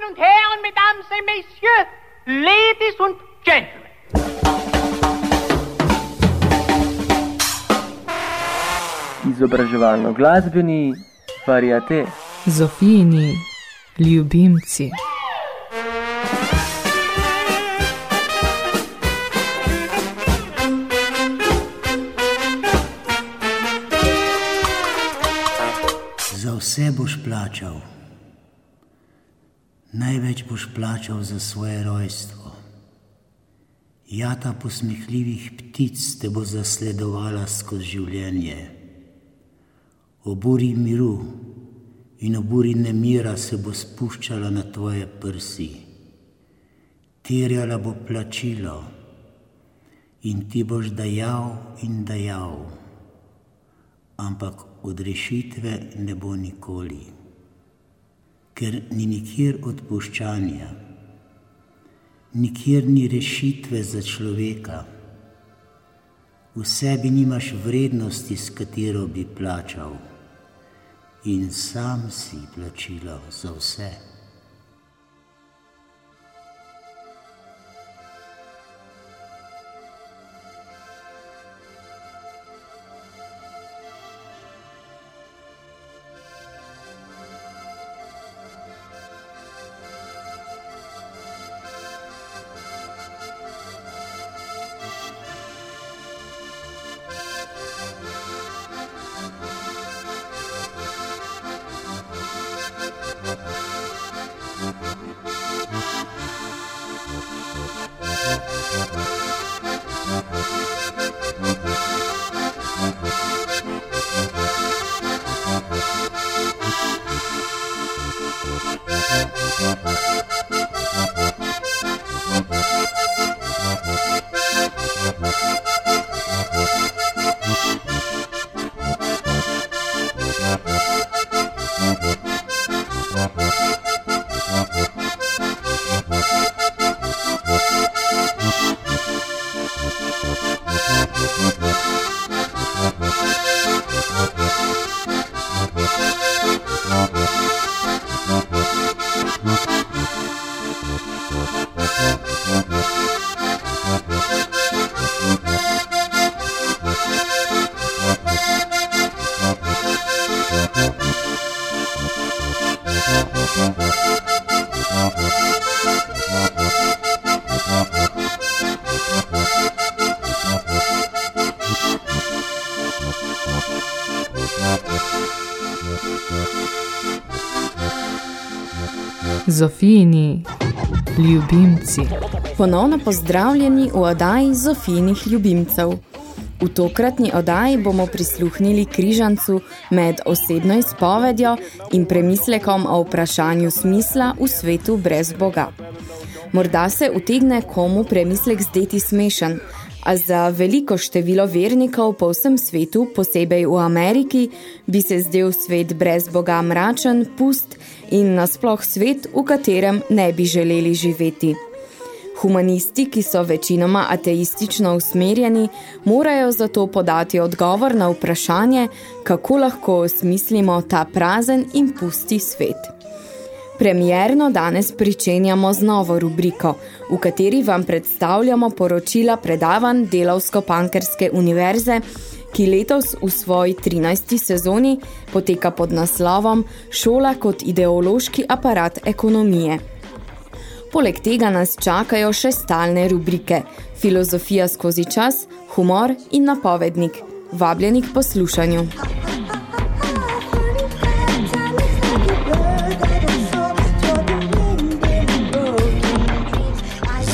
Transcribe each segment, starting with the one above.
Damen und Herren, Mesdames et Messieurs, Ladies und Gentlemen. Izobraževalno-glasbeni variate. Zofijini ljubimci. Za vse boš plačal. Največ boš plačal za svoje rojstvo. Jata posmehljivih ptic te bo zasledovala skozi življenje. Oburi miru in oburi nemira se bo spuščala na tvoje prsi. Terjala bo plačilo in ti boš dajal in dajal, ampak odrešitve ne bo nikoli, ker ni nikjer odpuščanja, nikjer ni rešitve za človeka. V sebi nimaš vrednosti, s katero bi plačal, in sam si plačilo za vse. Zofijini ljubimci. Ponovno pozdravljeni v oddaji Zofinih ljubimcev. V tokratni oddaji bomo prisluhnili križancu med osebno izpovedjo in premislekom o vprašanju smisla v svetu brez Boga. Morda se utegne komu premislek zdeti smešen, a za veliko število vernikov po vsem svetu, posebej v Ameriki, bi se zdel svet brez Boga mračen, pust in nasploh svet, v katerem ne bi želeli živeti. Humanisti, ki so večinoma ateistično usmerjeni, morajo zato podati odgovor na vprašanje, kako lahko osmislimo ta prazen in pusti svet. Premierno danes pričenjamo z novo rubriko, v kateri vam predstavljamo poročila predavanj Delavsko-Pankerske univerze, ki letos v svoji 13. sezoni poteka pod naslovom Šola kot ideološki aparat ekonomije. Poleg tega nas čakajo še stalne rubrike Filozofija skozi čas, humor in napovednik. Vabljeni k poslušanju.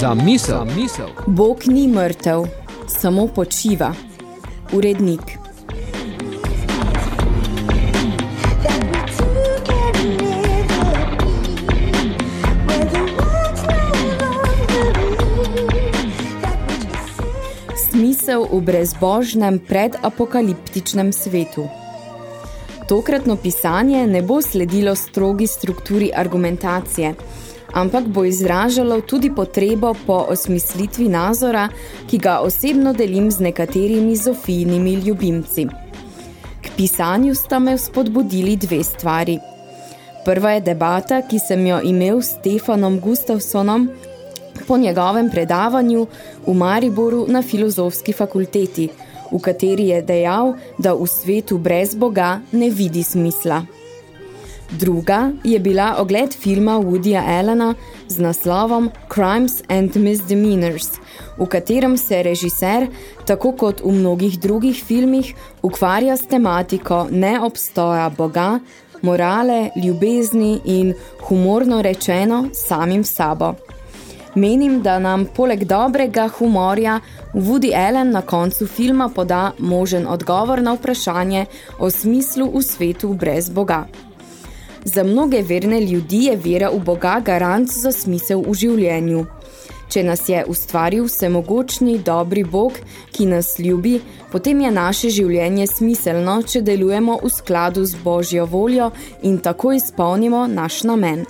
Za misel, misel. Bog ni mrtev, samo počiva. Urednik. Smisel v brezbožnem predapokaliptičnem svetu. Tokratno pisanje ne bo sledilo strogi strukturi argumentacije, ampak bo izražalo tudi potrebo po osmislitvi nazora, ki ga osebno delim z nekaterimi zofijnimi ljubimci. K pisanju sta me spodbudili dve stvari. Prva je debata, ki sem jo imel s Stefanom Gustavsonom po njegovem predavanju v Mariboru na filozofski fakulteti, v kateri je dejal, da v svetu brez Boga ne vidi smisla. Druga je bila ogled filma Woodyja Allena z naslovom Crimes and Misdemeanors, v katerem se režiser, tako kot v mnogih drugih filmih, ukvarja s tematiko neobstoja Boga, morale, ljubezni in, humorno rečeno, samim sabo. Menim, da nam poleg dobrega humorja Woody Allen na koncu filma poda možen odgovor na vprašanje o smislu v svetu brez Boga. Za mnoge verne ljudi je vera v Boga garant za smisel v življenju. Če nas je ustvaril vsemogočni, dobri Bog, ki nas ljubi, potem je naše življenje smiselno, če delujemo v skladu z Božjo voljo in tako izpolnimo naš namen.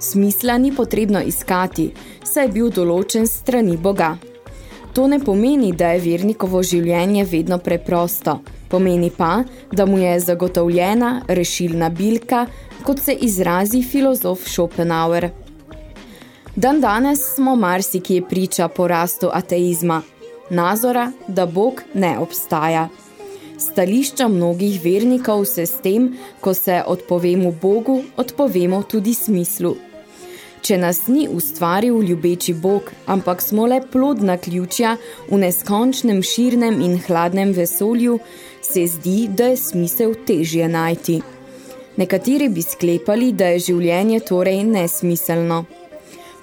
Smisla ni potrebno iskati, saj je bil določen strani Boga. To ne pomeni, da je vernikovo življenje vedno preprosto, pomeni pa, da mu je zagotovljena rešilna bilka, kot se izrazi filozof Schopenhauer. Dan danes smo marsikje priča porastu ateizma, nazora, da Bog ne obstaja. Stališča mnogih vernikov se s tem, ko se odpovemo Bogu, odpovemo tudi smislu. Če nas ni ustvaril ljubeči Bog, ampak smo le plodna ključja v neskončnem širnem in hladnem vesolju, se zdi, da je smisel težje najti. Nekateri bi sklepali, da je življenje torej nesmiselno.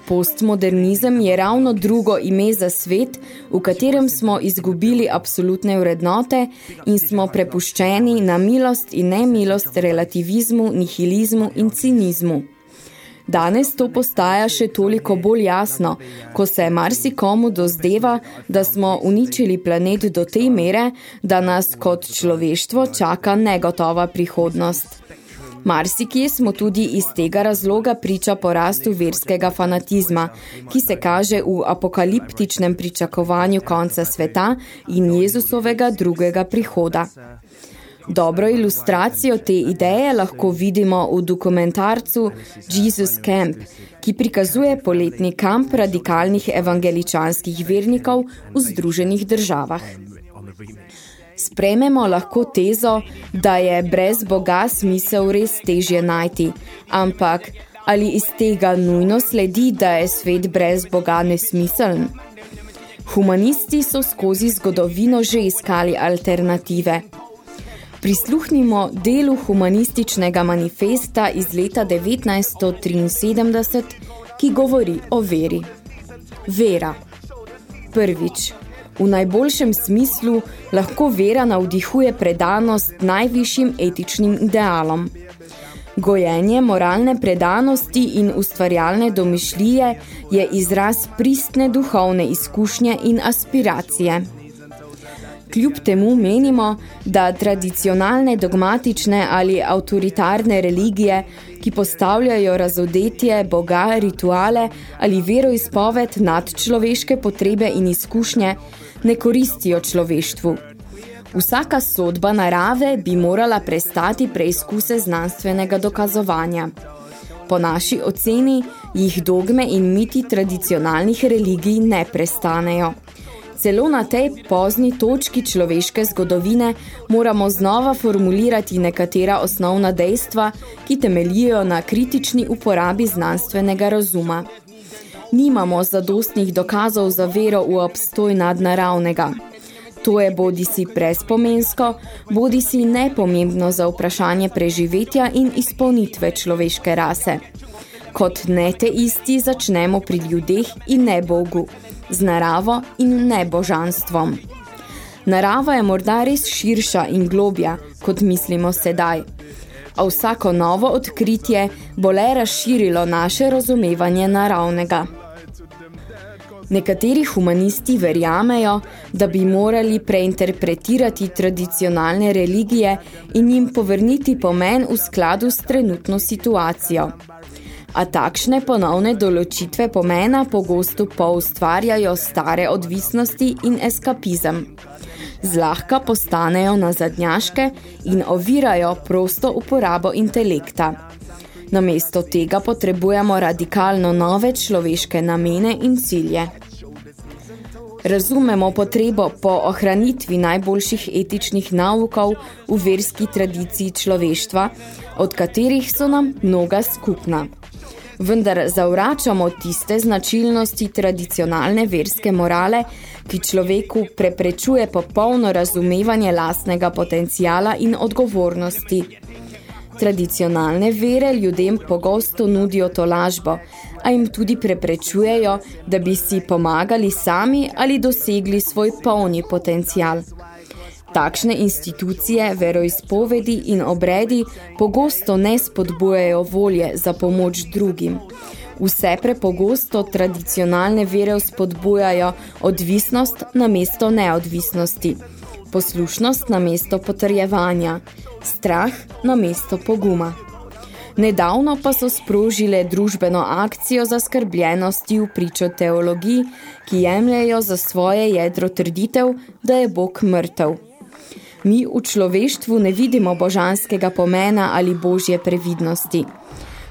Postmodernizem je ravno drugo ime za svet, v katerem smo izgubili absolutne vrednote in smo prepuščeni na milost in nemilost relativizmu, nihilizmu in cinizmu. Danes to postaja še toliko bolj jasno, ko se marsikomu dozdeva, da smo uničili planet do te mere, da nas kot človeštvo čaka negotova prihodnost. Marsikje smo tudi iz tega razloga priča porastu verskega fanatizma, ki se kaže v apokaliptičnem pričakovanju konca sveta in Jezusovega drugega prihoda. Dobro ilustracijo te ideje lahko vidimo v dokumentarcu Jesus Camp, ki prikazuje poletni kamp radikalnih evangeličanskih vernikov v Združenih državah. Sprememo lahko tezo, da je brez Boga smisel res težje najti, ampak ali iz tega nujno sledi, da je svet brez Boga nesmiseln? Humanisti so skozi zgodovino že iskali alternative. Prisluhnimo delu humanističnega manifesta iz leta 1973, ki govori o veri. Vera. Prvič. V najboljšem smislu lahko vera navdihuje predanost najvišjim etičnim idealom. Gojenje moralne predanosti in ustvarjalne domišljije je izraz pristne duhovne izkušnje in aspiracije. Kljub temu menimo, da tradicionalne dogmatične ali avtoritarne religije, ki postavljajo razodetje, boga, rituale ali veroizpoved nad človeške potrebe in izkušnje, ne koristijo človeštvu. Vsaka sodba narave bi morala prestati preizkuse znanstvenega dokazovanja. Po naši oceni jih dogme in miti tradicionalnih religij ne prestanejo. Celo na tej pozni točki človeške zgodovine moramo znova formulirati nekatera osnovna dejstva, ki temeljijo na kritični uporabi znanstvenega razuma nimamo zadostnih dokazov za vero v obstoj nadnaravnega. To je bodi si prespomensko, bodi si nepomembno za vprašanje preživetja in izpolnitve človeške rase. Kot ne te isti začnemo pri ljudeh in ne Bogu, z naravo in ne božanstvom. Narava je morda res širša in globja, kot mislimo sedaj, a vsako novo odkritje bo le razširilo naše razumevanje naravnega. Nekateri humanisti verjamejo, da bi morali preinterpretirati tradicionalne religije in jim povrniti pomen v skladu s trenutno situacijo. A takšne ponovne določitve pomena pogosto poustvarjajo stare odvisnosti in eskapizem zlahka postanejo nazadnjaške in ovirajo prosto uporabo intelekta. Namesto tega potrebujemo radikalno nove človeške namene in cilje. Razumemo potrebo po ohranitvi najboljših etičnih naukov v verski tradiciji človeštva, od katerih so nam mnoga skupna. Vendar zavračamo tiste značilnosti tradicionalne verske morale, ki človeku preprečuje popolno razumevanje lastnega potencijala in odgovornosti. Tradicionalne vere ljudem pogosto nudijo to lažbo, a jim tudi preprečujejo, da bi si pomagali sami ali dosegli svoj polni potencial. Takšne institucije, veroizpovedi in obredi pogosto ne spodbujajo volje za pomoč drugim. Vse prepogosto tradicionalne vere spodbujajo odvisnost na mesto neodvisnosti, poslušnost na mesto potrjevanja, strah na mesto poguma. Nedavno pa so sprožile družbeno akcijo za skrbljenosti v pričo teologiji, ki jemljajo za svoje jedro trditev, da je Bog mrtev. Mi v človeštvu ne vidimo božanskega pomena ali božje previdnosti.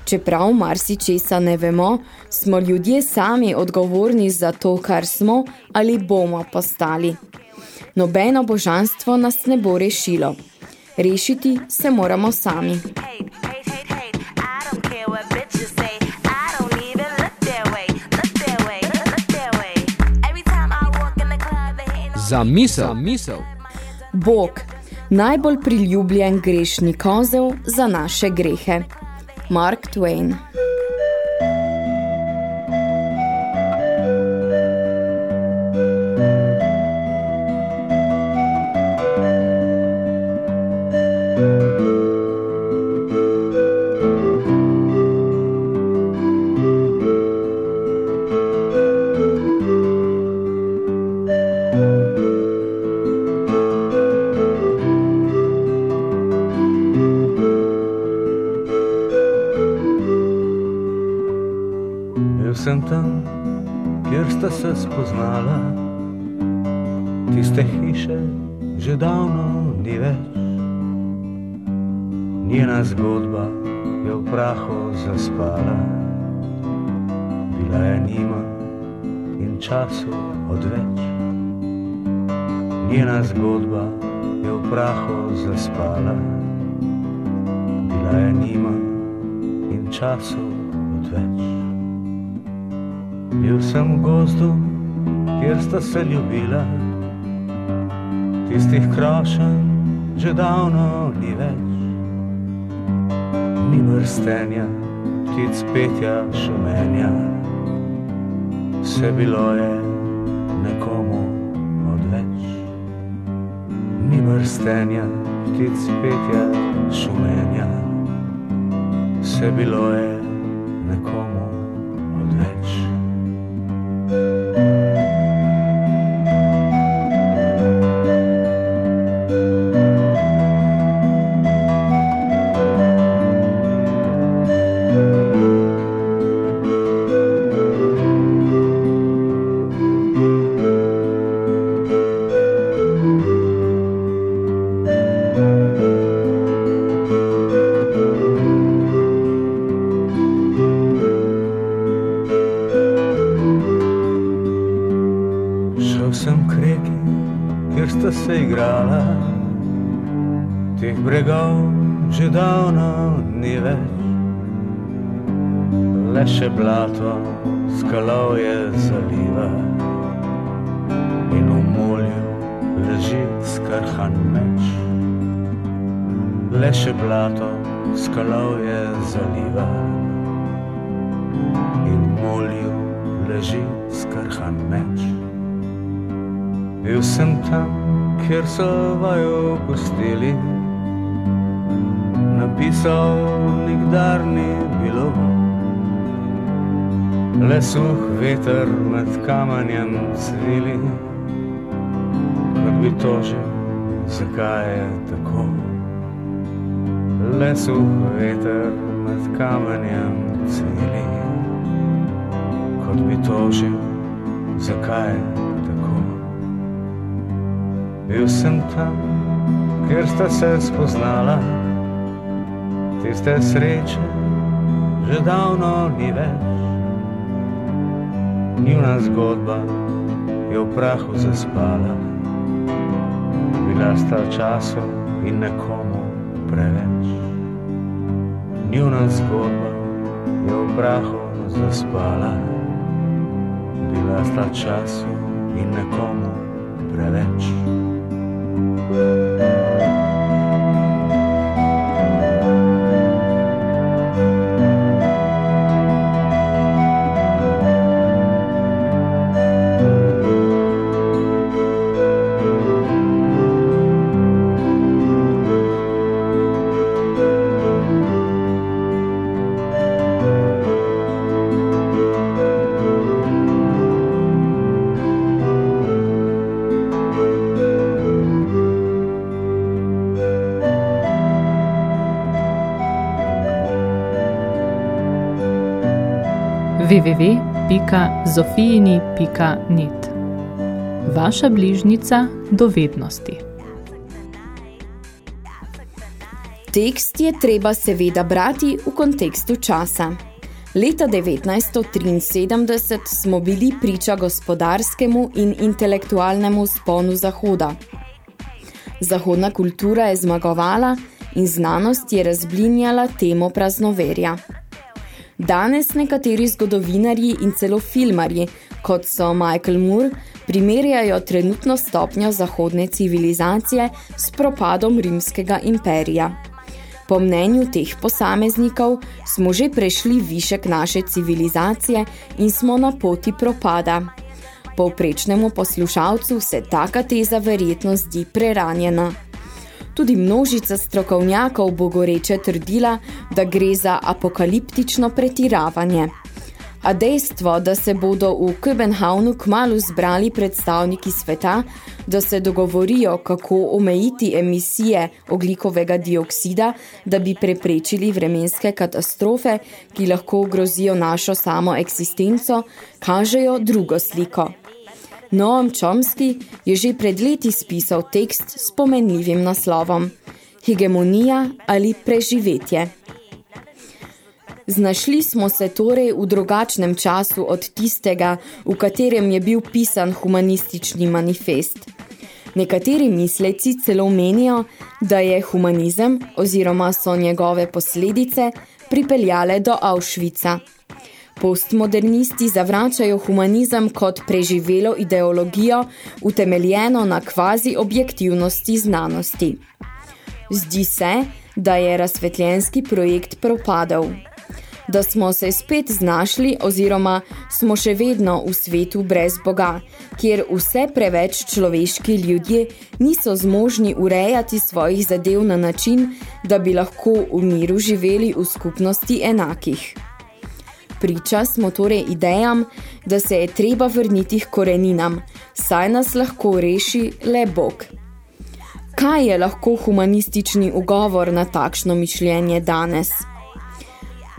Čeprav marsi česa ne vemo, smo ljudje sami odgovorni za to, kar smo ali bomo postali. Nobeno božanstvo nas ne bo rešilo. Rešiti se moramo sami. Za misel, misel. Bog, najbolj priljubljen grešni kozel za naše grehe. Mark Twain je v prahu zaspala. Bila je nima in času odveč. Bil sem v gozdu, kjer sta se ljubila, tistih krošen že davno ni več. Ni vrstenja, ptic petja, šumenja, vse bilo je Ni vrstenja, ptic petja, šumenja, vse bilo je tam, kjer so vajo pustili, napisal nikdar ni bilo. Le suh veter med kamenjem cvili, kot bi tožil, zakaj je tako. Le suh veter med kamenjem cvili, kot bi tožil, zakaj je tako. Bil sem tam, kjer sta se spoznala, tiste sreče že davno ni več. Njuna zgodba je v prahu zaspala, bila sta času in nekomu preveč. Njuna zgodba je v prahu zaspala, bila sta času in nekomu preveč. Música www.zofijini.net Vaša bližnica dovednosti Tekst je treba seveda brati v kontekstu časa. Leta 1973 smo bili priča gospodarskemu in intelektualnemu sponu Zahoda. Zahodna kultura je zmagovala in znanost je razblinjala temo praznoverja. Danes nekateri zgodovinarji in celo filmarji, kot so Michael Moore, primerjajo trenutno stopnjo zahodne civilizacije s propadom rimskega imperija. Po mnenju teh posameznikov smo že prešli višek naše civilizacije in smo na poti propada. Povprečnemu poslušalcu se taka teza verjetno zdi preranjena. Tudi množica strokovnjakov bo goreče trdila, da gre za apokaliptično pretiravanje. A dejstvo, da se bodo v Köbenhavnu kmalu zbrali predstavniki sveta, da se dogovorijo, kako omejiti emisije oglikovega dioksida, da bi preprečili vremenske katastrofe, ki lahko grozijo našo samo eksistenco, kažejo drugo sliko. Noam Chomsky je že pred leti spisal tekst s pomenljivim naslovom Hegemonija ali preživetje. Znašli smo se torej v drugačnem času od tistega, v katerem je bil pisan humanistični manifest. Nekateri misleci celo menijo, da je humanizem oziroma so njegove posledice pripeljale do Auschwitza. Postmodernisti zavračajo humanizem kot preživelo ideologijo, utemeljeno na kvazi objektivnosti znanosti. Zdi se, da je razsvetljenski projekt propadel. Da smo se spet znašli oziroma smo še vedno v svetu brez Boga, kjer vse preveč človeški ljudje niso zmožni urejati svojih zadev na način, da bi lahko v miru živeli v skupnosti enakih. Priča smo torej idejam, da se je treba vrniti k koreninam, saj nas lahko reši le Bog. Kaj je lahko humanistični ugovor na takšno mišljenje danes?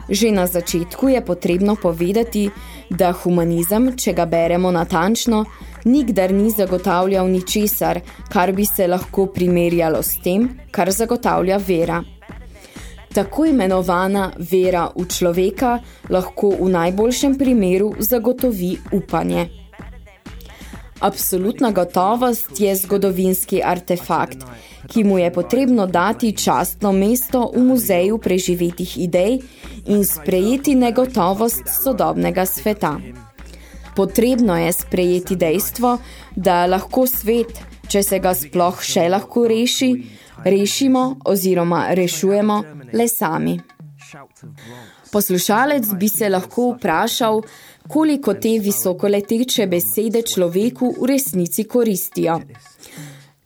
Že na začetku je potrebno povedati, da humanizem, če ga beremo natančno, nikdar ni zagotavljal ničesar, kar bi se lahko primerjalo s tem, kar zagotavlja vera. Tako imenovana vera v človeka lahko v najboljšem primeru zagotovi upanje. Absolutna gotovost je zgodovinski artefakt, ki mu je potrebno dati častno mesto v muzeju preživetih idej in sprejeti negotovost sodobnega sveta. Potrebno je sprejeti dejstvo, da lahko svet, če se ga sploh še lahko reši, rešimo oziroma rešujemo le sami. Poslušalec bi se lahko vprašal, koliko te visokoleteče besede človeku v resnici koristijo.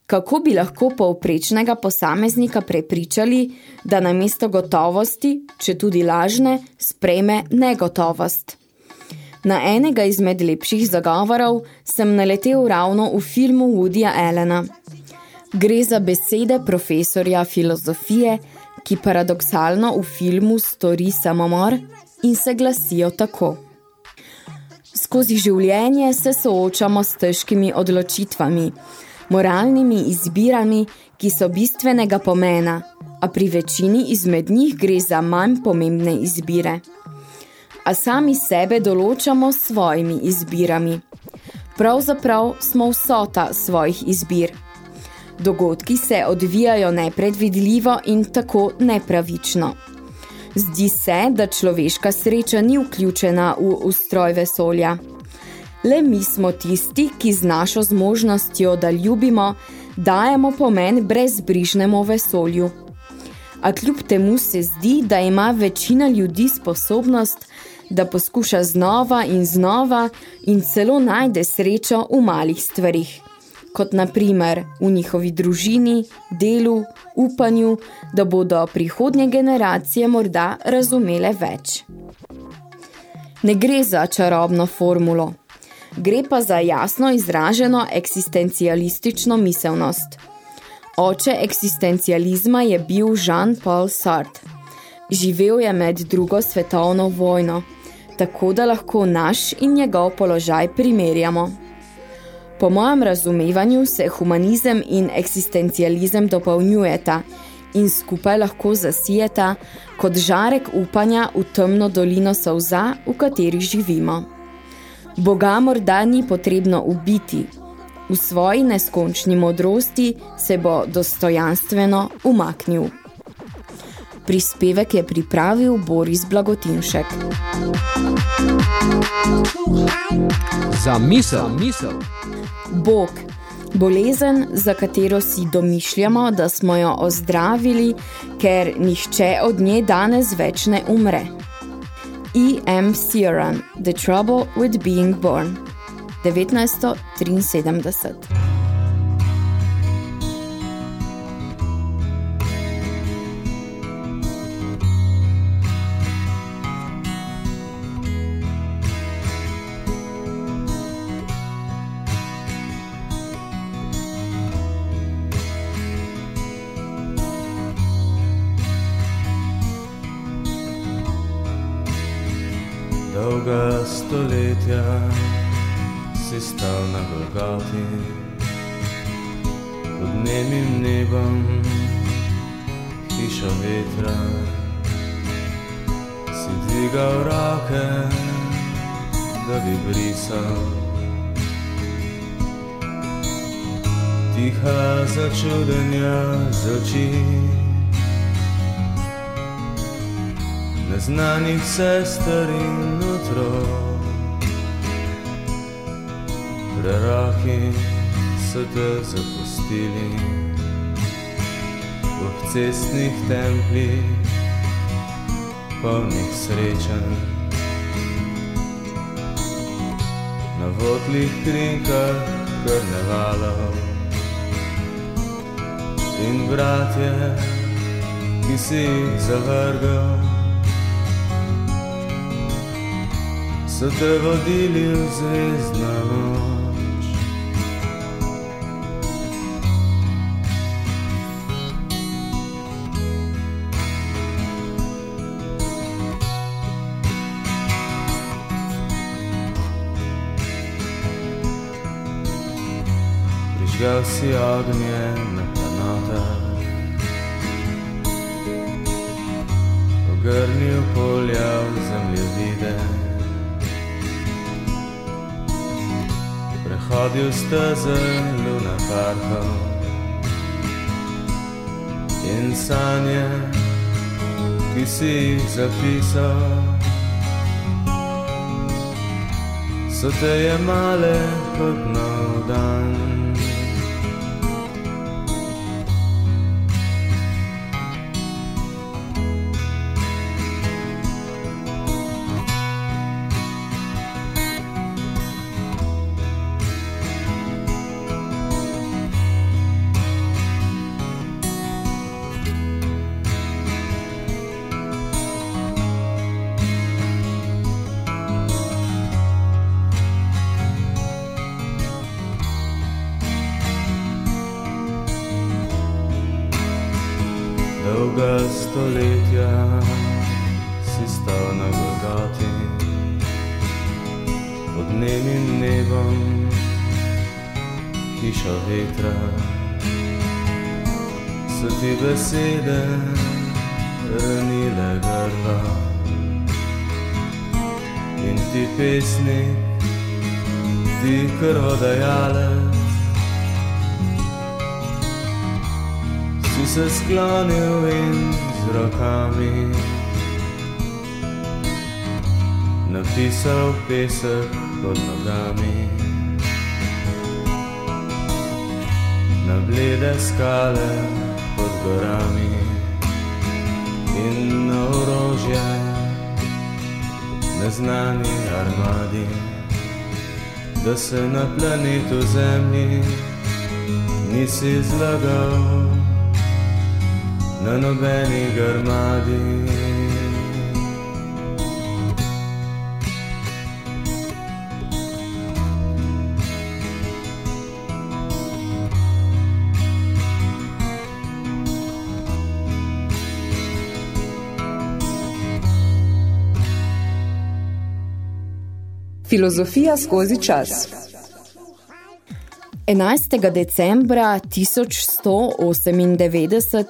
Kako bi lahko povprečnega posameznika prepričali, da namesto gotovosti, če tudi lažne, sprejme negotovost? Na enega izmed lepših zagovorov sem naletel ravno v filmu Woodyja Allena. Gre za besede profesorja filozofije, ki paradoksalno v filmu stori samomor in se glasijo tako. Skozi življenje se soočamo s težkimi odločitvami, moralnimi izbirami, ki so bistvenega pomena, a pri večini izmed njih gre za manj pomembne izbire. a sami sebe določamo s svojimi izbirami. Pravzaprav smo vsota svojih izbir. Dogodki se odvijajo nepredvidljivo in tako nepravično. Zdi se, da človeška sreča ni vključena v ustroj vesolja. Le mi smo tisti, ki z našo zmožnostjo, da ljubimo, dajemo pomen brezbrižnemu vesolju. A kljub temu se zdi, da ima večina ljudi sposobnost, da poskuša znova in znova in celo najde srečo v malih stvarih, kot na primer v njihovi družini, delu, upanju, da bodo prihodnje generacije morda razumele več. Ne gre za čarobno formulo, gre pa za jasno izraženo eksistencialistično miselnost. Oče eksistencializma je bil Jean-Paul Sartre. Živel je med drugo svetovno vojno, tako da lahko naš in njegov položaj primerjamo. Po mojem razumevanju se humanizem in eksistencializem dopolnjujeta in skupaj lahko zasijeta kot žarek upanja v temno dolino solza, v kateri živimo. Boga morda ni potrebno ubiti. V svoji neskončni modrosti se bo dostojanstveno umaknil. Prispevek je pripravil Boris Blagotinšek. Za misel, misel. Bog, bolezen, za katero si domišljamo, da smo jo ozdravili, ker nihče od nje danes več ne umre. E. M. Cioran, The Trouble with Being Born, 1973. stoletja si stal na Golgoti pod nemim nebom hiša vetra si dvigal roke da bi brisal tiha začudenja z oči neznanih sester in otrok. Preraki so te zapustili v cestnih templih, polnih srečen. Na votlih krinkah krnevalov in bratje, ki si jih zavrgal. so te vodili v zvezdna noč. Prižgal si ognje na planotah, ogrnil polja v zemljevide. hodil steze Luna Parkov in sanje, ki si jih zapisal, so te jemale kot nov dan. Napisal pesek pod nogami. Na blede skale pod gorami in na orožje neznani armadi, da se na planetu Zemlji nisi zlagal na nobeni grmadi. Filozofija skozi čas. 11. decembra 1198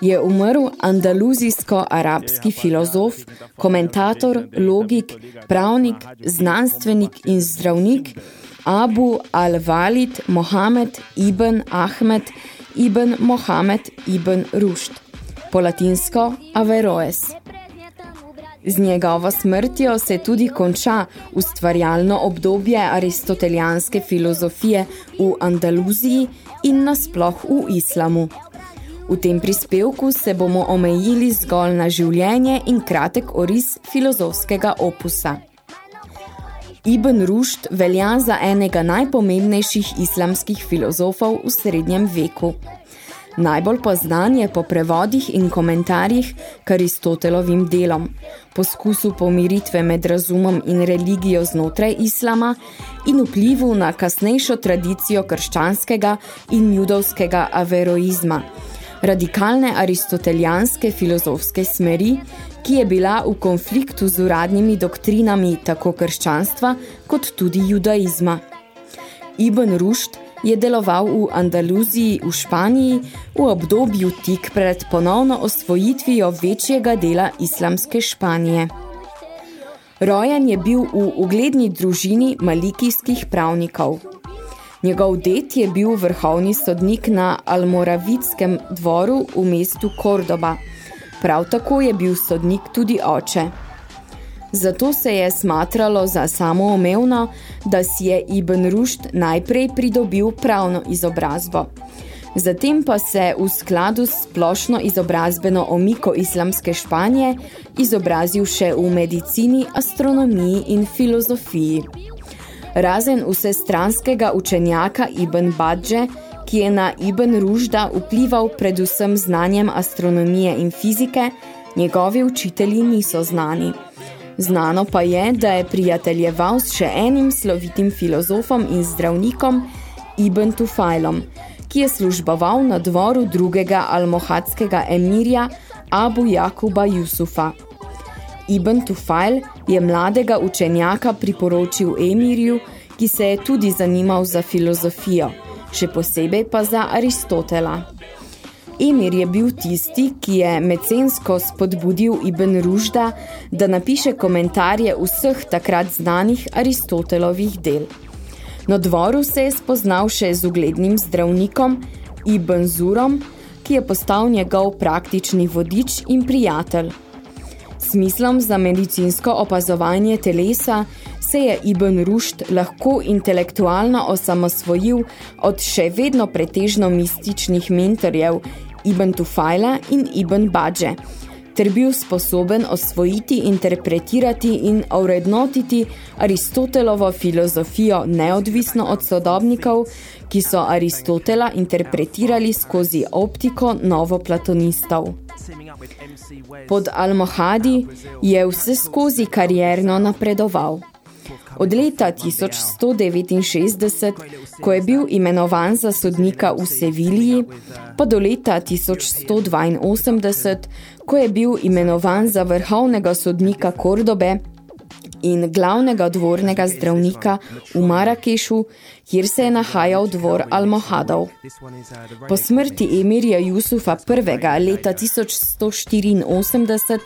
je umrl andaluzijsko-arabski filozof, komentator, logik, pravnik, znanstvenik in zdravnik Abu al-Walid Mohamed ibn Ahmed ibn Mohamed ibn Rušt, po latinsko Averroes. Z njegovo smrtjo se tudi konča ustvarjalno obdobje aristotelijanske filozofije v Andaluziji in nasploh v islamu. V tem prispevku se bomo omejili zgolj na življenje in kratek oris filozofskega opusa. Ibn Rušt velja za enega najpomembnejših islamskih filozofov v srednjem veku. Najbolj poznan je po prevodih in komentarjih k Aristotelovim delom, poskusu pomiritve med razumom in religijo znotraj islama in vplivu na kasnejšo tradicijo krščanskega in judovskega averoizma, radikalne aristotelijanske filozofske smeri, ki je bila v konfliktu z uradnimi doktrinami tako krščanstva kot tudi judaizma. Ibn Rušt je deloval v Andaluziji v Španiji v obdobju tik pred ponovno osvojitvijo večjega dela islamske Španije. Rojen je bil v ugledni družini malikijskih pravnikov. Njegov det je bil vrhovni sodnik na Almoravitskem dvoru v mestu Kordoba. Prav tako je bil sodnik tudi oče. Zato se je smatralo za samoomevno, da si je Ibn Rušt najprej pridobil pravno izobrazbo. Zatem pa se v skladu s splošno izobrazbeno omiko islamske Španije izobrazil še v medicini, astronomiji in filozofiji. Razen vsestranskega učenjaka Ibn Badže, ki je na Ibn Ružda vplival predvsem znanjem astronomije in fizike, njegovi učitelji niso znani. Znano pa je, da je prijateljeval s še enim slovitim filozofom in zdravnikom Ibn Tufajlom, ki je služboval na dvoru drugega almohadskega emirja Abu Jakuba Jusufa. Ibn Tufajl je mladega učenjaka priporočil emirju, ki se je tudi zanimal za filozofijo, še posebej pa za Aristotela. Emir je bil tisti, ki je mecensko spodbudil Ibn Ružda, da napiše komentarje vseh takrat znanih Aristotelovih del. Na dvoru se je spoznal še z uglednim zdravnikom Ibn Zurom, ki je postal njegov praktični vodič in prijatelj. Smislom za medicinsko opazovanje telesa se je Ibn Rušt lahko intelektualno osamosvojil od še vedno pretežno mističnih mentorjev Ibn Tufajla in Ibn Badže, ter bil sposoben osvojiti, interpretirati in ovrednotiti Aristotelovo filozofijo neodvisno od sodobnikov, ki so Aristotela interpretirali skozi optiko novoplatonistov. Pod Almohadi je vse skozi karierno napredoval. Od leta 1169, ko je bil imenovan za sodnika v Seviliji, pa do leta 1182, ko je bil imenovan za vrhovnega sodnika Kordobe in glavnega dvornega zdravnika v Marakešu, kjer se je nahajal dvor Almohadov. Po smrti emirja Jusufa I. leta 1184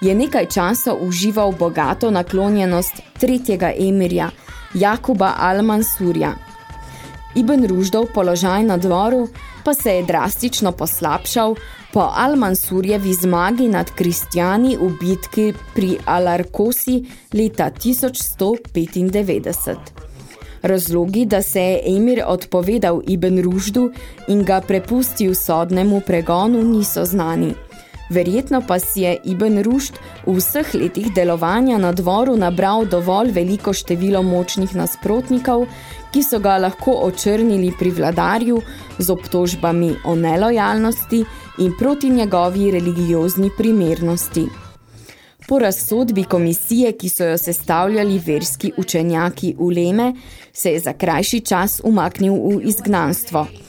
je nekaj časa užival bogato naklonjenost tretjega emirja, Jakuba Al-Mansurja. Ibn Ruždov položaj na dvoru pa se je drastično poslabšal po Al-Mansurjevi zmagi nad kristjani v bitki pri Alarkosi leta 1195. Razlogi, da se je emir odpovedal Ibn Ruždu in ga prepustil sodnemu pregonu, niso znani. Verjetno pa si je Ibn Rušd v vseh letih delovanja na dvoru nabral dovolj veliko število močnih nasprotnikov, ki so ga lahko očrnili pri vladarju z obtožbami o nelojalnosti in proti njegovi religiozni primernosti. Po razsodbi komisije, ki so jo sestavljali verski učenjaki Uleme, se je za krajši čas umaknil v izgnanstvo –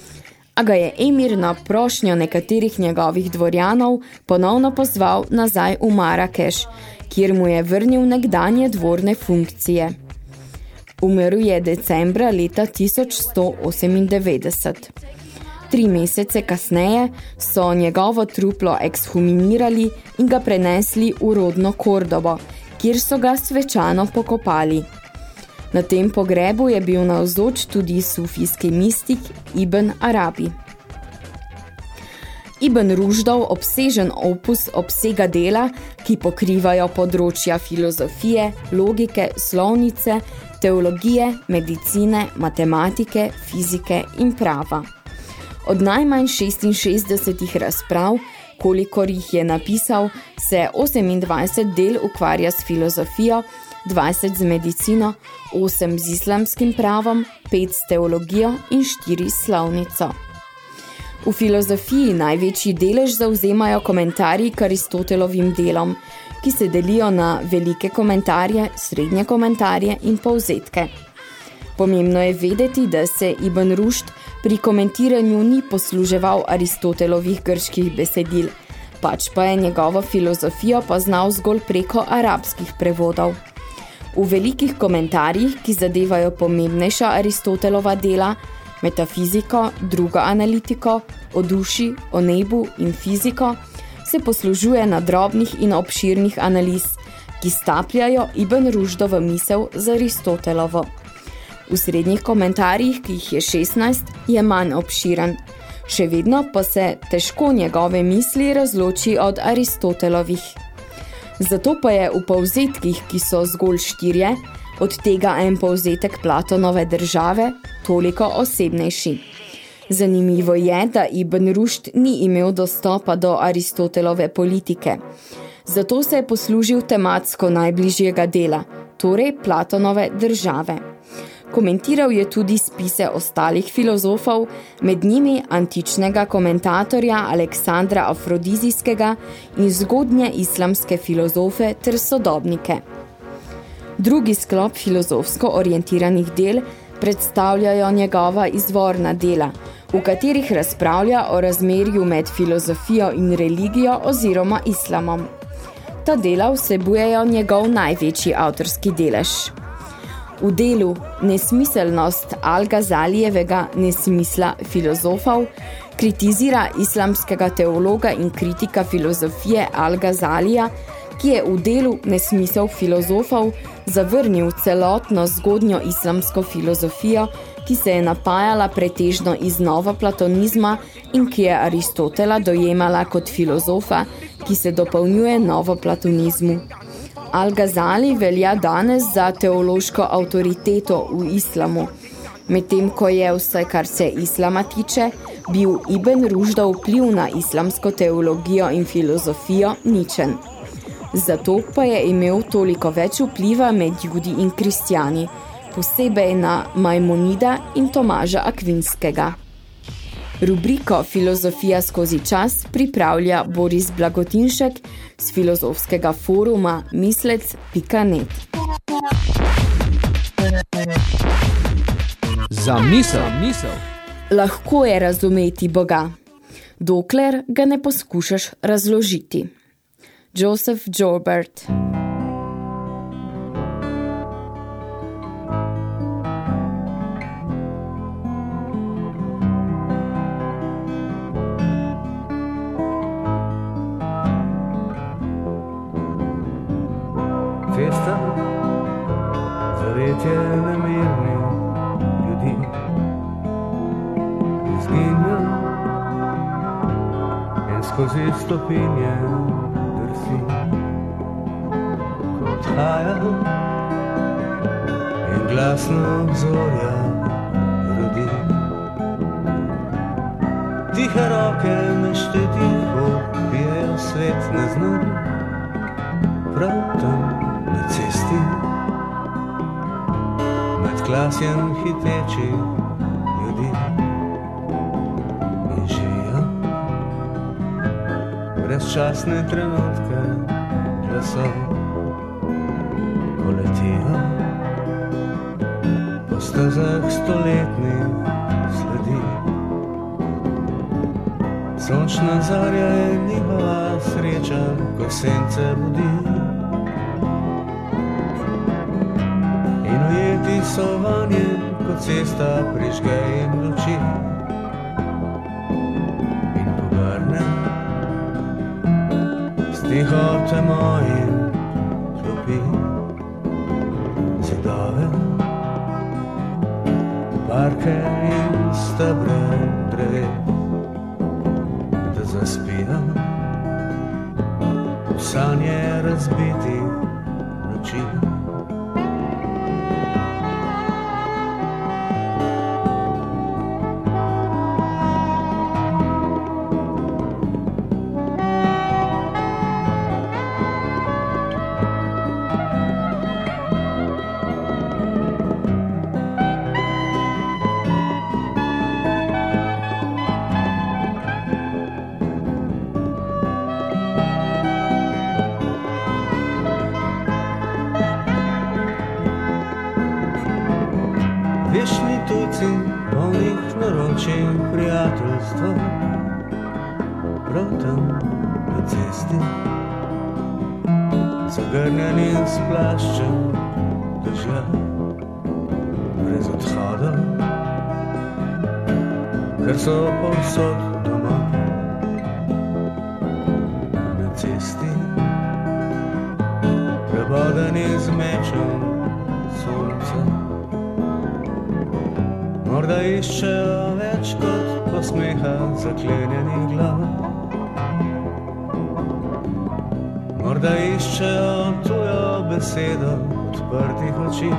a ga je emir na prošnjo nekaterih njegovih dvorjanov ponovno pozval nazaj v Marakeš, kjer mu je vrnil nekdanje dvorne funkcije. Umrl je decembra leta 1198. Tri mesece kasneje so njegovo truplo ekshuminirali in ga prenesli v rodno Kordobo, kjer so ga svečano pokopali. Na tem pogrebu je bil navzoč tudi sufijski mistik Ibn Arabi. Ibn Ruždov obsežen opus obsega dela, ki pokrivajo področja filozofije, logike, slovnice, teologije, medicine, matematike, fizike in prava. Od najmanj 66 razprav, kolikor jih je napisal, se 28 del ukvarja s filozofijo, 20 z medicino, 8 z islamskim pravom, 5 s teologijo in 4 s slovnico. V filozofiji največji delež zauzemajo komentarji k Aristotelovim delom, ki se delijo na velike komentarje, srednje komentarje in povzetke. Pomembno je vedeti, da se Ibn Rušt pri komentiranju ni posluževal Aristotelovih grških besedil, pač pa je njegovo filozofijo poznal zgolj preko arabskih prevodov. V velikih komentarjih, ki zadevajo pomembnejša Aristotelova dela, metafiziko, drugo analitiko, o duši, o nebu in fiziko, se poslužuje na drobnih in obširnih analiz, ki stapljajo Ibn Ruždovo misel z Aristotelovo. V srednjih komentarjih, ki jih je 16, je manj obširen, še vedno pa se težko njegove misli razloči od Aristotelovih. Zato pa je v povzetkih, ki so zgolj štirje, od tega en povzetek Platonove države, toliko osebnejši. Zanimivo je, da Ibn Rušt ni imel dostopa do Aristotelove politike. Zato se je poslužil tematsko najbližjega dela, torej Platonove države. Komentiral je tudi spise ostalih filozofov, med njimi antičnega komentatorja Aleksandra Afrodizijskega in zgodnje islamske filozofe ter sodobnike. Drugi sklop filozofsko orientiranih del predstavljajo njegova izvorna dela, v katerih razpravlja o razmerju med filozofijo in religijo oziroma islamom. Ta dela vsebujejo njegov največji avtorski delež. V delu Nesmiselnost Al-Gazalijevega nesmisla filozofov kritizira islamskega teologa in kritika filozofije Al-Gazalija, ki je v delu Nesmisel filozofov zavrnil celotno zgodnjo islamsko filozofijo, ki se je napajala pretežno iz nova platonizma in ki je Aristotela dojemala kot filozofa, ki se dopolnjuje novo platonizmu. Al-Ghazali velja danes za teološko avtoriteto v islamu. Medtem ko je vse, kar se islama tiče, bil Ibn Ružda vpliv na islamsko teologijo in filozofijo ničen. Zato pa je imel toliko več vpliva med judi in kristjani, posebej na Majmonida in Tomaža Akvinskega. Rubriko Filozofija skozi čas pripravlja Boris Blagotinšek z filozofskega foruma mislec.net. Za misel, misel. Lahko je razumeti Boga, dokler ga ne poskušaš razložiti. Joseph Jorbert stopinje drsi. Ko odhaja in glasno vzorja rodi. Tihe roke neštetih opijejo svet neznan, prav tam na cesti. Med klasjem hitečih brezčasne trenutke glasov, ko letijo po stezah stoletnih sledi. Sončna zarja je njihova sreča, ko sence budi. In ujeti so vanje, ko cesta prižge jim luči. S tihote mojim klopi zidove, parke in stebre dreves da zaspijo v sanje razbitih noči. Odprtih oči.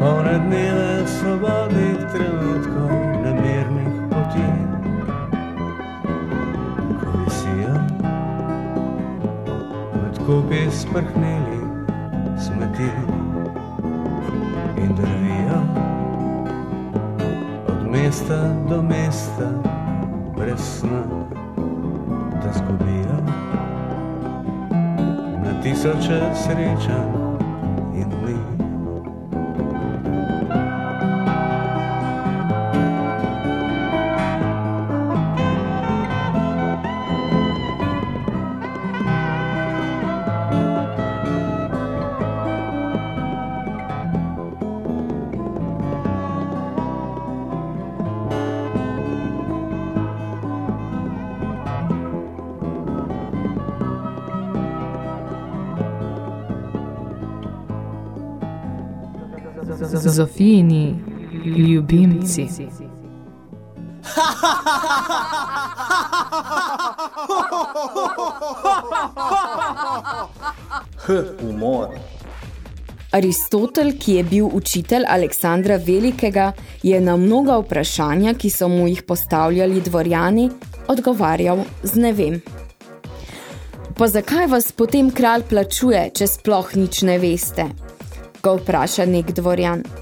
Polne dneve svobodnih trenutkov, nemirnih poti. Ko visijo med kupi sprhneli smeti in drvijo od mesta do mesta na tisoče srečanj in Zofijini ljubimci. Humor. Aristotel, ki je bil učitelj Aleksandra Velikega, je na mnoga vprašanja, ki so mu jih postavljali dvorjani, odgovarjal z ne vem. Pa zakaj vas potem kralj plačuje, če sploh nič ne veste? Ga vpraša nek dvorjan.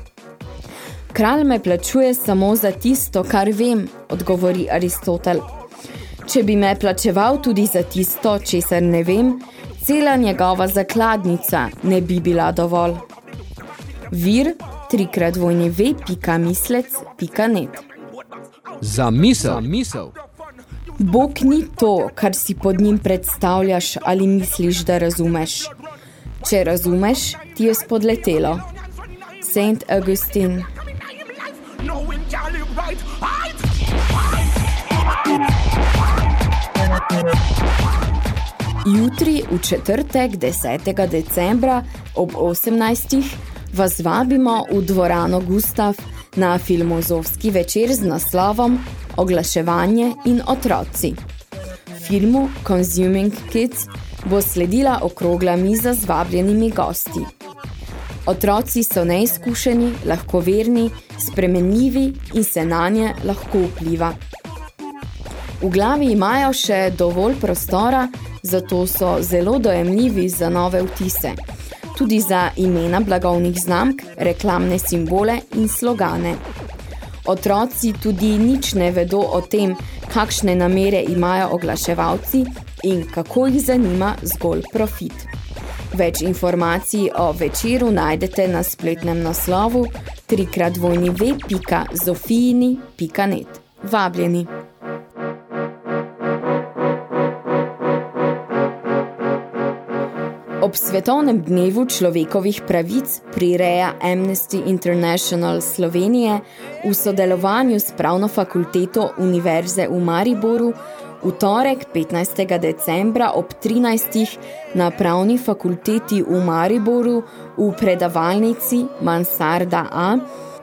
Kralj me plačuje samo za tisto, kar vem, odgovori Aristotel. Če bi me plačeval tudi za tisto, česar ne vem, cela njegova zakladnica ne bi bila dovolj. Vir trikrat vojni ve, pika mislec, pika net. Za misel. Za misel. Bog ni to, kar si pod njim predstavljaš ali misliš, da razumeš. Če razumeš, ti je spodletelo. Saint Augustine Jutri, v četrtek 10. decembra ob 18. vas vabimo v dvorano Gustav na filmozovski večer z naslovom Oglaševanje in otroci. Filmu Consuming Kids bo sledila okrogla miza z vabljenimi gosti. Otroci so neizkušeni, lahko verni, spremenljivi in se na nje lahko vpliva. V glavi imajo še dovolj prostora, zato so zelo dojemljivi za nove vtise, tudi za imena blagovnih znamk, reklamne simbole in slogane. Otroci tudi nič ne vedo o tem, kakšne namere imajo oglaševalci in kako jih zanima zgolj profit. Več informacij o večeru najdete na spletnem naslovu trikratvojniv.zofijini.net. Vabljeni! Ob svetovnem dnevu človekovih pravic prireja Amnesty International Slovenije v sodelovanju s pravno fakulteto Univerze v Mariboru v torek 15. decembra ob 13. na pravni fakulteti v Mariboru v predavalnici Mansarda A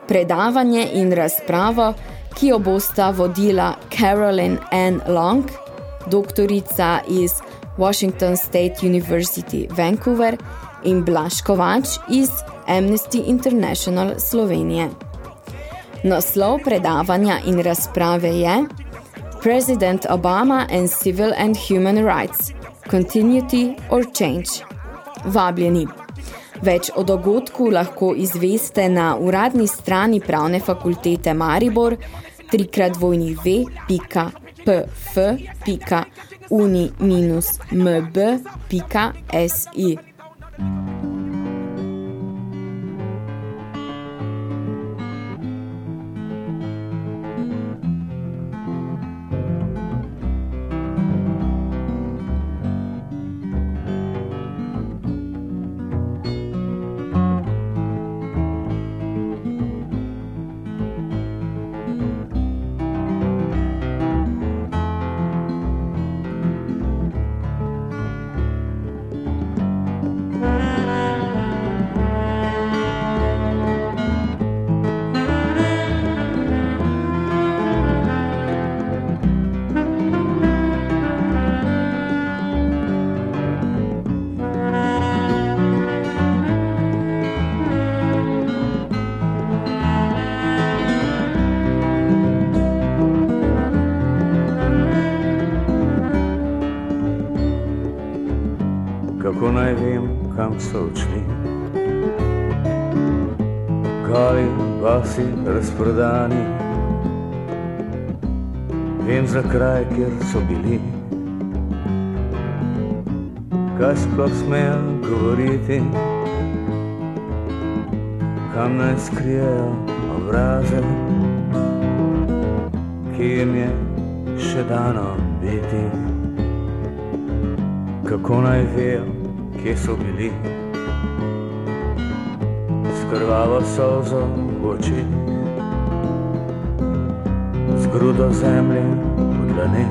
predavanje in razpravo, ki jo bosta vodila Carolyn Ann Long, doktorica iz Washington State University Vancouver in Blaž Kovač iz Amnesty International Slovenije. Naslov predavanja in razprave je President Obama and Civil and Human Rights – Continuity or Change. Vabljeni. Več o dogodku lahko izveste na uradni strani Pravne fakultete Maribor www.p.f.uni-mb.si. kam naj skrijejo obraze, ki jim je še dano biti. Kako naj vejo, kje so bili. Skrvavo solzo v oči, z grudo zemlje v dlani.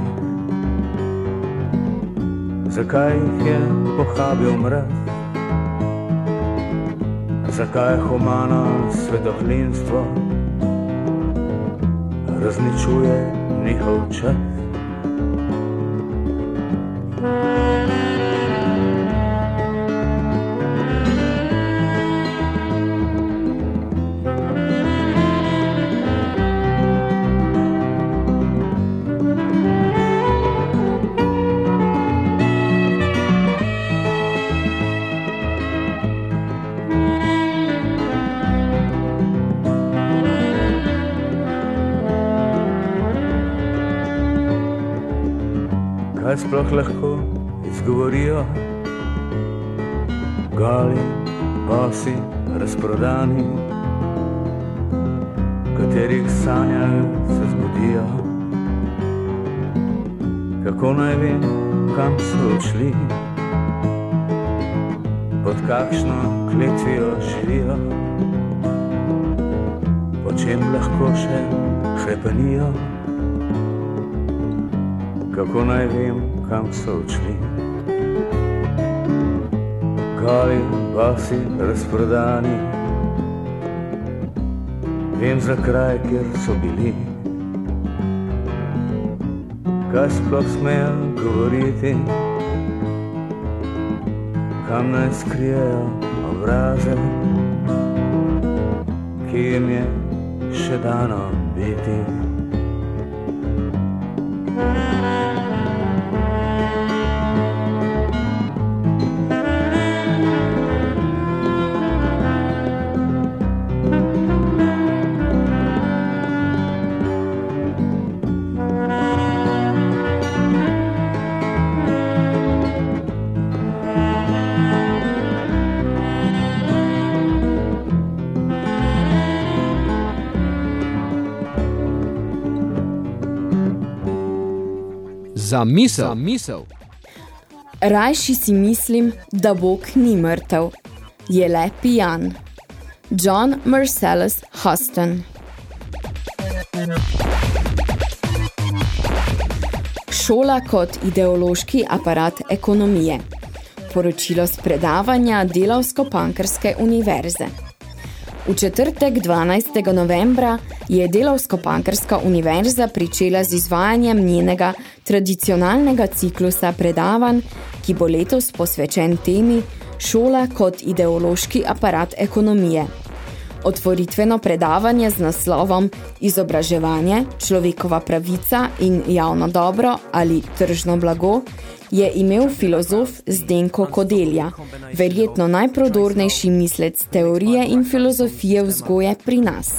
Zakaj jih je pohabil mraz? Zakaj humano svetohlinstvo razničuje njihov čas? Kako naj vem, kam so odšli. Volkovi basi razprodani. Vem za kraj, kjer so bili. Kaj sploh smejo govoriti? Kam naj skrijejo obraze? Ki jim je še dano biti Za misel. Za misel. Rajši si mislim, da Bog ni mrtev. Je le pijan. John Marcellus Huston Šola kot ideološki aparat ekonomije. Poročilo z predavanja Delavsko-Pankrske univerze. V četrtek 12. novembra je Delavsko-Pankrska univerza pričela z izvajanjem njenega tradicionalnega ciklusa predavanj, ki bo letos posvečen temi Šola kot ideološki aparat ekonomije. Otvoritveno predavanje z naslovom Izobraževanje, človekova pravica in javno dobro ali tržno blago je imel filozof Zdenko Kodelja, verjetno najprodornejši mislec teorije in filozofije vzgoje pri nas.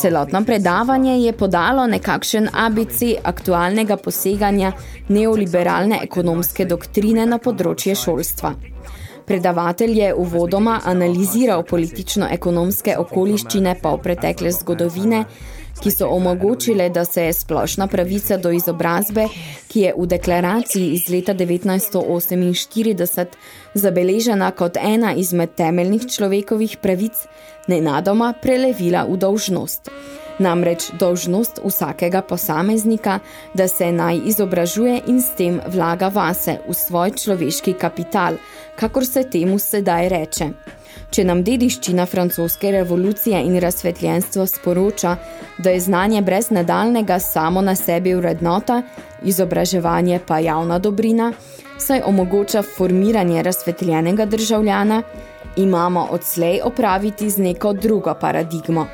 Celotno predavanje je podalo nekakšen ABC aktualnega poseganja neoliberalne ekonomske doktrine na področje šolstva. Predavatelj je uvodoma analiziral politično-ekonomske okoliščine v pretekle zgodovine, ki so omogočile, da se je splošna pravica do izobrazbe, ki je v deklaraciji iz leta 1948 zabeležena kot ena izmed temeljnih človekovih pravic, nenadoma prelevila v dolžnost. Namreč dolžnost vsakega posameznika, da se naj izobražuje in s tem vlaga vase v svoj človeški kapital, kakor se temu sedaj reče. Če nam dediščina francoske revolucije in razsvetljenstvo sporoča, da je znanje brez nadaljnega samo na sebi vrednota, izobraževanje pa javna dobrina, saj omogoča formiranje razsvetljenega državljana, imamo odslej opraviti z neko drugo paradigmo.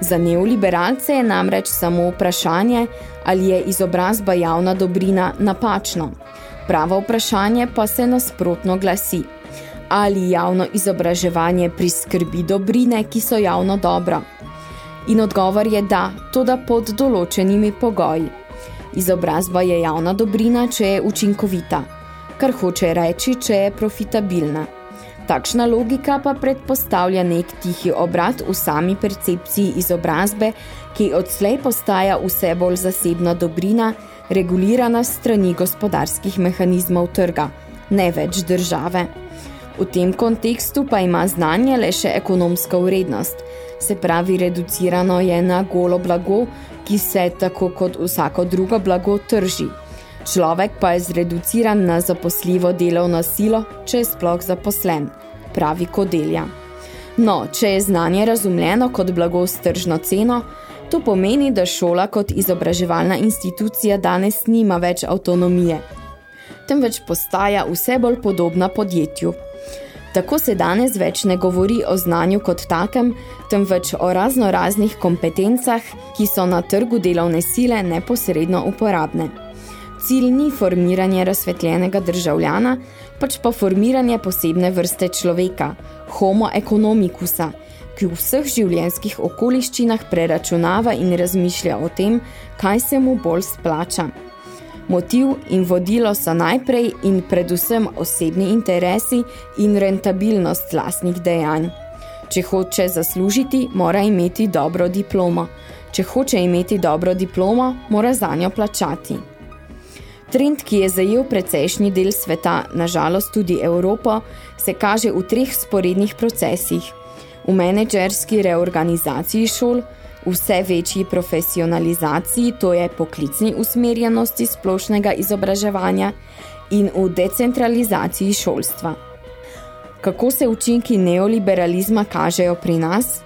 Za neoliberalce je namreč samo vprašanje, ali je izobrazba javna dobrina napačno. Pravo vprašanje pa se nasprotno glasi – ali javno izobraževanje priskrbi dobrine, ki so javno dobro? In odgovor je da, to da pod določenimi pogoji. Izobrazba je javna dobrina, če je učinkovita, kar hoče reči, če je profitabilna. Takšna logika pa predpostavlja nek tihi obrat v sami percepciji izobrazbe, ki odslej postaja vse bolj zasebna dobrina, regulirana strani gospodarskih mehanizmov trga, ne več države. V tem kontekstu pa ima znanje le še ekonomska vrednost, se pravi reducirano je na golo blago, ki se tako kot vsako drugo blago trži. Človek pa je zreduciran na zaposljivo delovno silo, če je sploh zaposlen, pravi Kodelja. No, če je znanje razumljeno kot blago s tržno ceno, to pomeni, da šola kot izobraževalna institucija danes nima več avtonomije, temveč postaja vse bolj podobna podjetju. Tako se danes več ne govori o znanju kot takem, temveč o razno raznih kompetencah, ki so na trgu delovne sile neposredno uporabne. Cilj ni formiranje razsvetljenega državljana, pač pa formiranje posebne vrste človeka, homo economicusa, ki v vseh življenjskih okoliščinah preračunava in razmišlja o tem, kaj se mu bolj splača. Motiv in vodilo so najprej in predvsem osebni interesi in rentabilnost lastnih dejanj. Če hoče zaslužiti, mora imeti dobro diplomo. Če hoče imeti dobro diplomo, mora za njo plačati. Trend, ki je zajel precejšnji del sveta, nažalost tudi Evropo, se kaže v treh sporednih procesih. V menedžerski reorganizaciji šol, vse večji profesionalizaciji, to je poklicni usmerjenosti splošnega izobraževanja in v decentralizaciji šolstva. Kako se učinki neoliberalizma kažejo pri nas?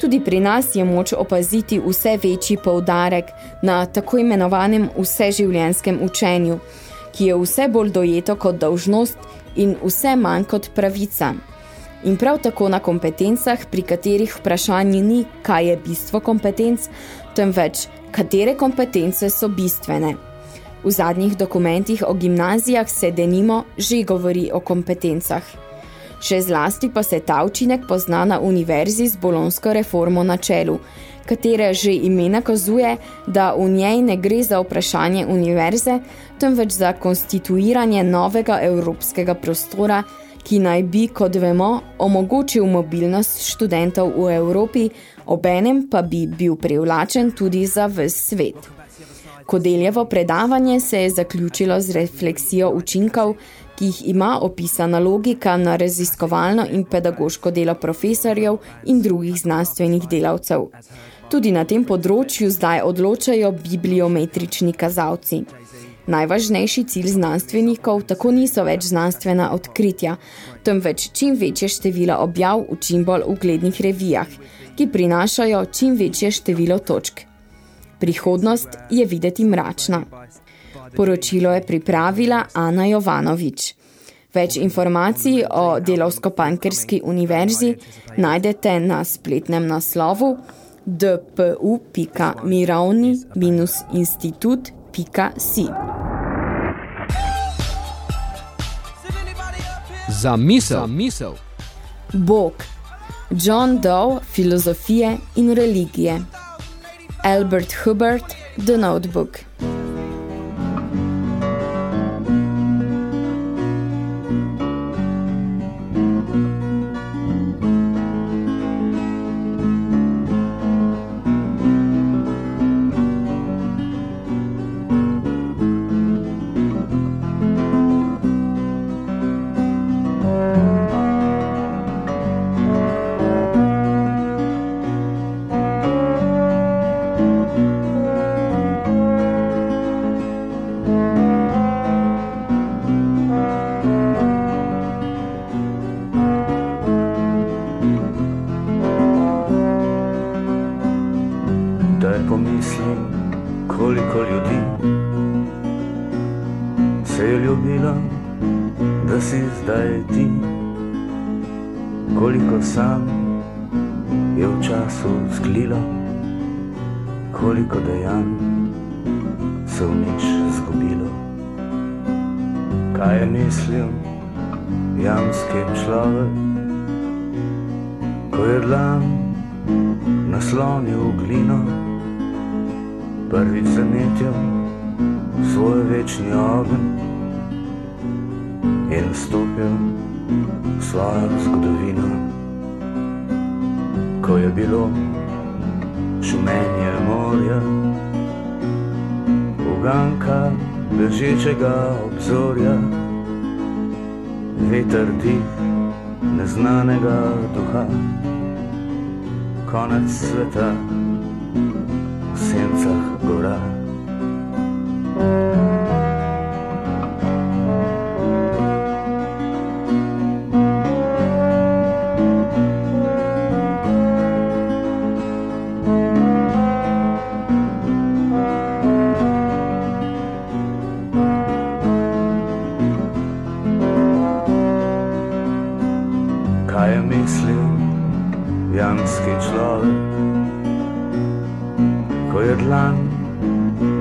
Tudi pri nas je moč opaziti vse večji poudarek na tako imenovanem vseživljenjskem učenju, ki je vse bolj dojeto kot dolžnost in vse manj kot pravica. In prav tako na kompetencah, pri katerih vprašanje ni, kaj je bistvo kompetenc, temveč, katere kompetence so bistvene. V zadnjih dokumentih o gimnazijah se denimo že govori o kompetencah. Še zlasti pa se ta učinek pozna na univerzi z bolonsko reformo na čelu, katere že ime nakazuje, da v njej ne gre za vprašanje univerze, temveč za konstituiranje novega evropskega prostora, ki naj bi, kot vemo, omogočil mobilnost študentov v Evropi, obenem pa bi bil privlačen tudi za ves svet. Kodeljevo predavanje se je zaključilo z refleksijo učinkov, ki jih ima opisana logika na raziskovalno in pedagoško delo profesorjev in drugih znanstvenih delavcev. Tudi na tem področju zdaj odločajo bibliometrični kazalci. Najvažnejši cilj znanstvenikov tako niso več znanstvena odkritja, temveč čim večje število objav v čim bolj uglednih revijah, ki prinašajo čim večje število točk. Prihodnost je videti mračna. Poročilo je pripravila Ana Jovanovič. Več informacij o Delovsko-Pankerski univerzi najdete na spletnem naslovu dpu.mirovni-institut.si. Za misel. misel. Bog. John Doe, filozofije in religije. Albert Hubbard, The Notebook. toliko dejanj se v nič zgubilo. Kaj je mislil jamski človek, ko je dlan naslonil glino, prvič zanetil svoj večni ogenj in vstopil v svojo zgodovino, ko je bilo šumenje bežečega obzorja, veter tih neznanega duha, konec sveta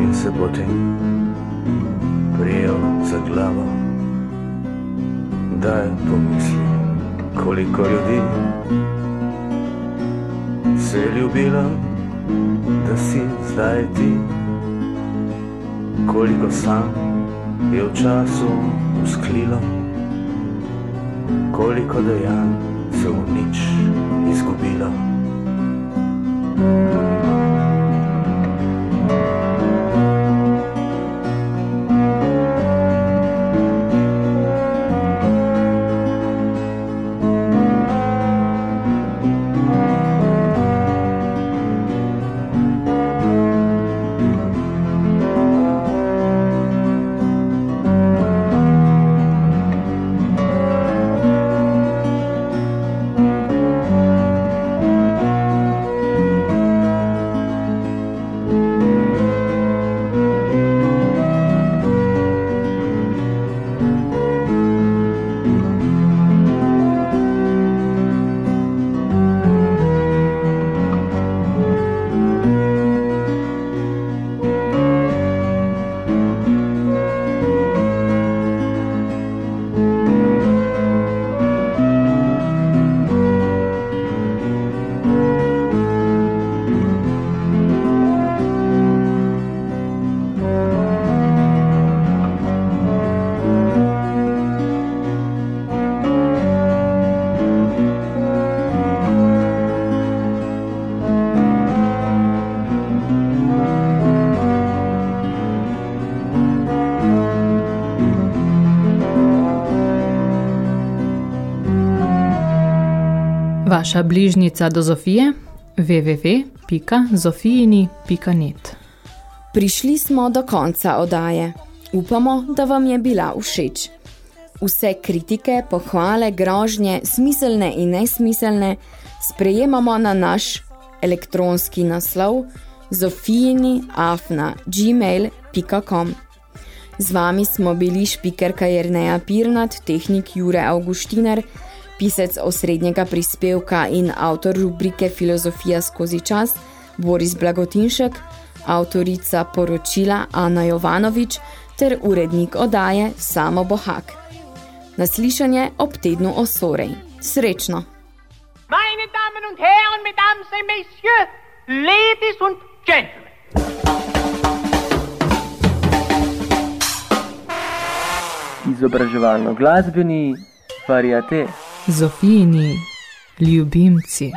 in se potem prijel za glavo. Daj pomisli, koliko ljudi se je ljubilo, da si zdaj ti, koliko sam je v času usklilo koliko dejanj se v nič izgubilo. Vaša bližnica do Zofije www.zofijini.net Prišli smo do konca odaje. Upamo, da vam je bila všeč. Vse kritike, pohvale, grožnje, smiselne in nesmiselne, sprejemamo na naš elektronski naslov zofijini.afna.gmail.com Z vami smo bili špikerka Jerneja Pirnat, tehnik Jure Augustiner, pisec osrednjega prispevka in avtor rubrike Filozofija skozi čas Boris Blagotinšek, avtorica poročila Ana Jovanovič ter urednik odaje Samo Bohak. Naslišanje ob tednu osorej. Srečno! Meine Damen und Herren, Mesdames et Messieurs, Ladies und Gentlemen. Izobraževalno-glasbeni variate. Zofijini ljubimci.